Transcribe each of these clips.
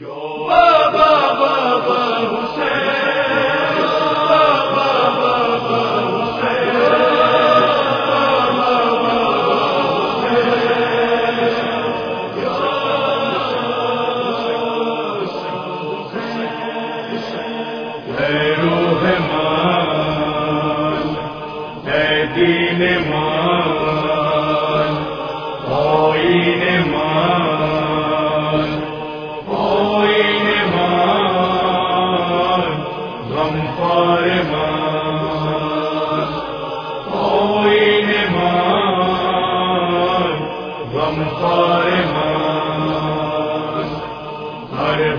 ہر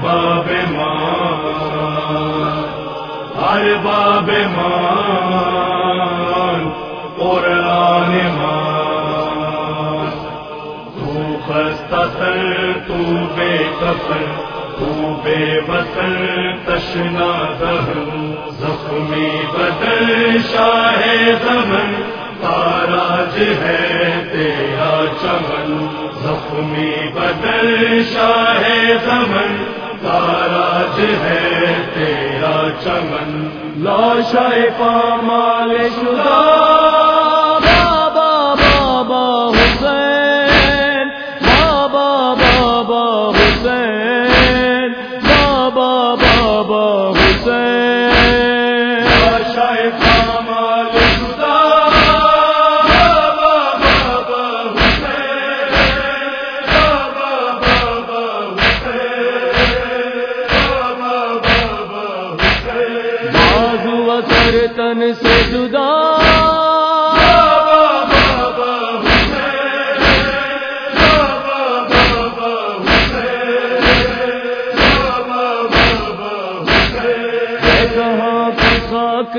باب ماں ہر باب مان، قرآن مان۔ تو خستہ سر، تو بے کفن، تو بے وطن تشنا دہن زخمی بدل شاہ زمن، تاراج ہے تیرا چمن۔ زخمی بدل شاہ زمن تاراج ہے تیرا چمن لاشا پامال شدہ۔ اثر سے جدا۔ خاک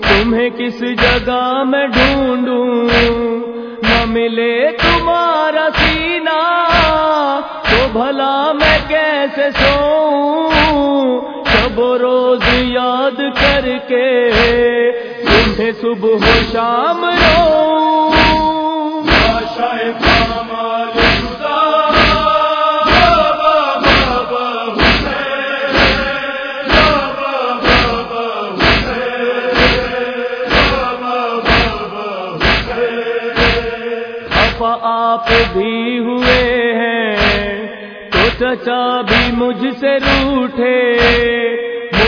تمہیں کس جگہ میں ڈھونڈوں؟ نہ ملے تمہارا سینہ، تو بھلا میں کیسے سوؤں؟ کے تمہیں صبح شام رو۔ آپ بھی ہوئے ہیں تو چچا بھی مجھ سے روٹھے۔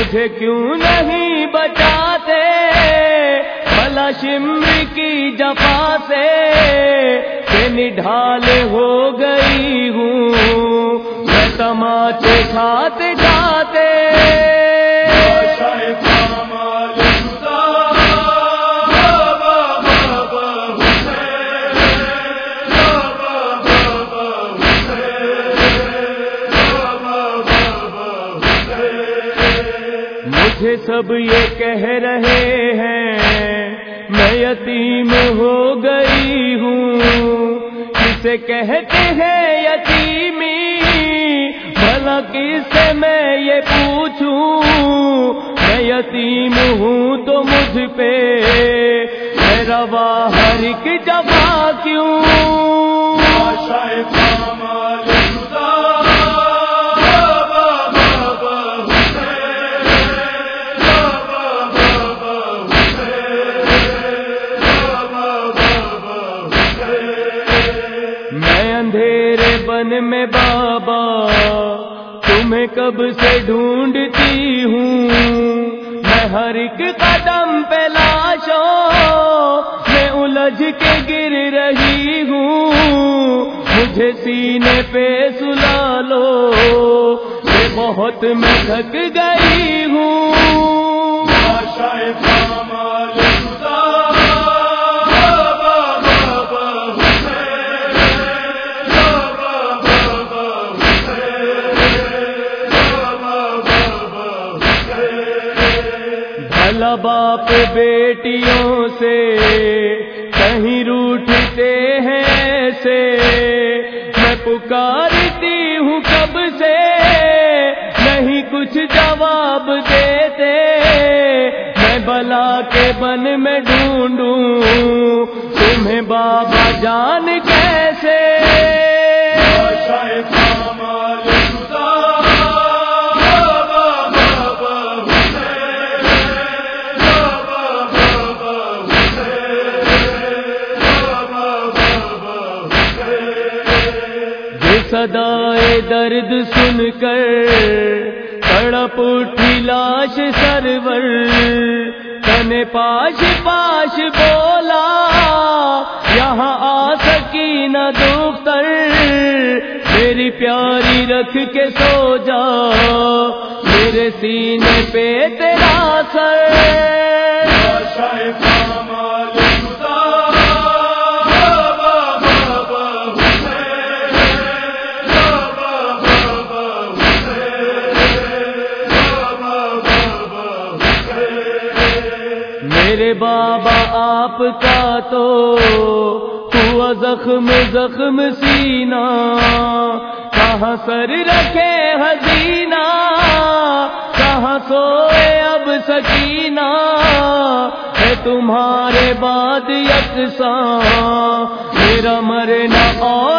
مجھے کیوں نہیں بچاتے؟ بلا شمر کی جفا سے کہ نڈھال ہو گئی ہوں، میں تماچے کھاتے جاتے مجھے سب یہ کہہ رہے ہیں، میں یتیم ہو گئی ہوں۔ کسے کہتے ہیں یتیمی، بھلا کس سے میں یہ پوچھوں؟ میں یتیم ہوں تو مجھ پہ میرا ہر ایک جفا کیوں؟ اندھیرے بن میں بابا، تمہیں کب سے ڈھونڈتی ہوں؟ میں ہر ایک قدم پہ لاشوں، میں الجھ کے گر رہی ہوں۔ مجھے سینے پہ سلا لو، یہ بہت میں تھک گئی ہوں۔ بھلا باپ بیٹیوں سے کہیں روٹھتے ہیں سے میں پکارتی ہوں کب سے؟ نہیں کچھ جواب دیتے۔ میں بلا کے بن میں ڈھونڈوں تمہیں بابا جان کیسے؟ صدائے درد سن کر، تڑپ اٹھی لاش سرور۔ تن پاش پاش بولا، یہاں آ سکی نہ دختر۔ میری پیاری رکھ کے سو جا، میرے سینے پہ تیرا سر۔ بابا آپ کا تو ہوا زخم زخم سینا کہاں سر رکھے حسینہ کہاں سوئے اب سکینہ، ہے تمہارے بعد یکساں، میرا مرنا اور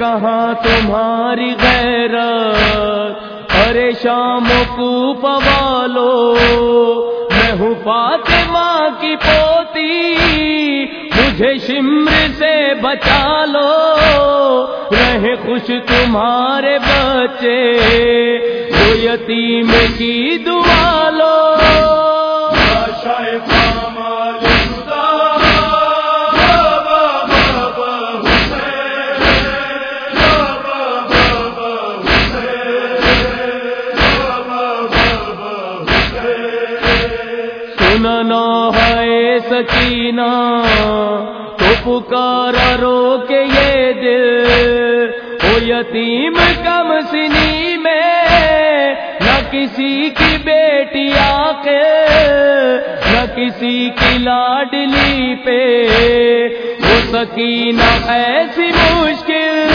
کہاں تمہاری غیرت؟ ارے شام کو پوالو میں ہوں فاطمہ کی پوتی، مجھے شمر سے بچا لو رہے خوش تمہارے بچے وہ یتیم کی دعا لو۔ شاہ سکینہ تو پکارا رو کے یہ دل، وہ یتیم کم سنی میں، نہ کسی کی بیٹی کے نہ کسی کی لاڈلی پہ، وہ سکینہ ایسی مشکل۔